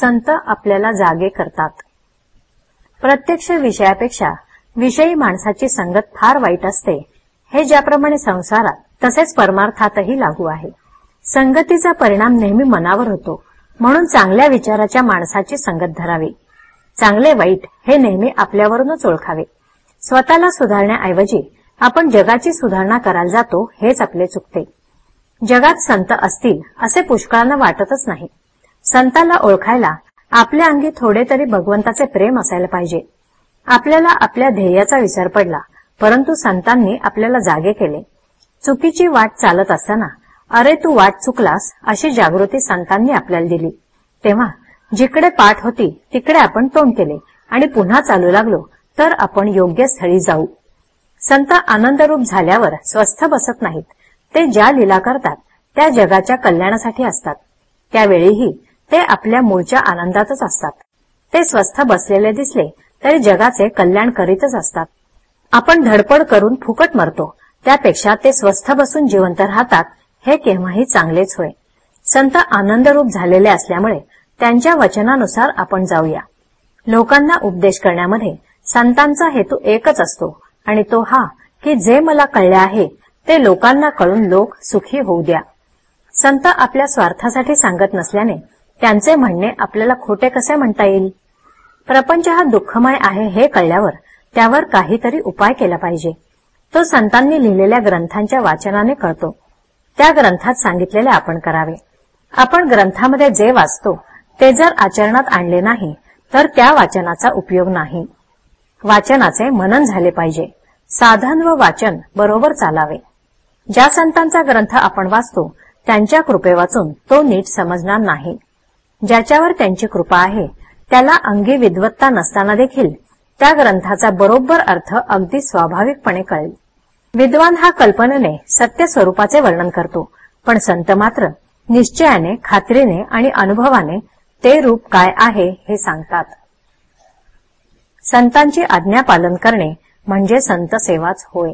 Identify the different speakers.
Speaker 1: संत आपल्याला जागे करतात. प्रत्यक्ष विषयापेक्षा विषयी माणसाची संगत फार वाईट असते. हे ज्याप्रमाणे संसारात तसेच परमार्थातही लागू आहे. संगतीचा परिणाम नेहमी मनावर होतो. म्हणून चांगल्या विचाराच्या माणसाची संगत धरावी. चांगले वाईट हे नेहमी आपल्यावरूनच ओळखावे. स्वतःला सुधारण्याऐवजी आपण जगाची सुधारणा करायला जातो हेच आपले चुकते. जगात संत असतील असे पुष्कळांना वाटतच नाही. संताला ओळखायला आपल्या अंगी थोडे तरी भगवंताचे प्रेम असायला पाहिजे. आपल्याला आपल्या ध्येयाचा विसर पडला परंतु संतांनी आपल्याला जागे केले. चुकीची वाट चालत असताना अरे तू वाट चुकलास अशी जागृती संतांनी आपल्याला दिली. तेव्हा जिकडे पाठ होती तिकडे आपण तोंड केले आणि पुन्हा चालू लागलो तर आपण योग्य स्थळी जाऊ. संत आनंदरूप झाल्यावर स्वस्थ बसत नाहीत. ते ज्या लीला करतात त्या जगाच्या कल्याणासाठी असतात. त्यावेळीही ते आपल्या मूळच्या आनंदातच असतात. ते स्वस्थ बसलेले दिसले तरी जगाचे कल्याण करीतच असतात. आपण धडपड करून फुकट मरतो त्यापेक्षा ते स्वस्थ बसून जिवंत राहतात हे केव्हाही चांगलेच होय. संत आनंदरूप झालेले असल्यामुळे त्यांच्या वचनानुसार आपण जाऊया. लोकांना उपदेश करण्यामध्ये संतांचा हेतू एकच असतो आणि तो हा की जे मला कळले आहे ते लोकांना कळून लोक सुखी होऊ द्या. संत आपल्या स्वार्थासाठी सांगत नसल्याने त्यांचे म्हणणे आपल्याला खोटे कसे म्हणता येईल? प्रपंच हा दुःखमय आहे हे कळल्यावर त्यावर काहीतरी उपाय केला पाहिजे. तो संतांनी लिहिलेल्या ग्रंथांच्या वाचनाने कळतो. त्या ग्रंथात सांगितलेले आपण करावे. आपण ग्रंथामध्ये जे वाचतो ते जर आचरणात आणले नाही तर त्या वाचनाचा उपयोग नाही. वाचनाचे मनन झाले पाहिजे. साधन व वाचन बरोबर चालावे. ज्या संतांचा ग्रंथ आपण वाचतो त्यांच्या कृपे वाचून तो नीट समजणार नाही. ज्याच्यावर त्यांची कृपा आहे त्याला अंगी विद्वत्ता नसताना देखील त्या ग्रंथाचा बरोबर अर्थ अगदी स्वाभाविकपणे कळेल. विद्वान हा कल्पनेने सत्य स्वरूपाचे वर्णन करतो पण संत मात्र निश्चयाने खात्रीने आणि अनुभवाने ते रूप काय आहे हे सांगतात. संतांची आज्ञा पालन करणे म्हणजे संत सेवाच होय.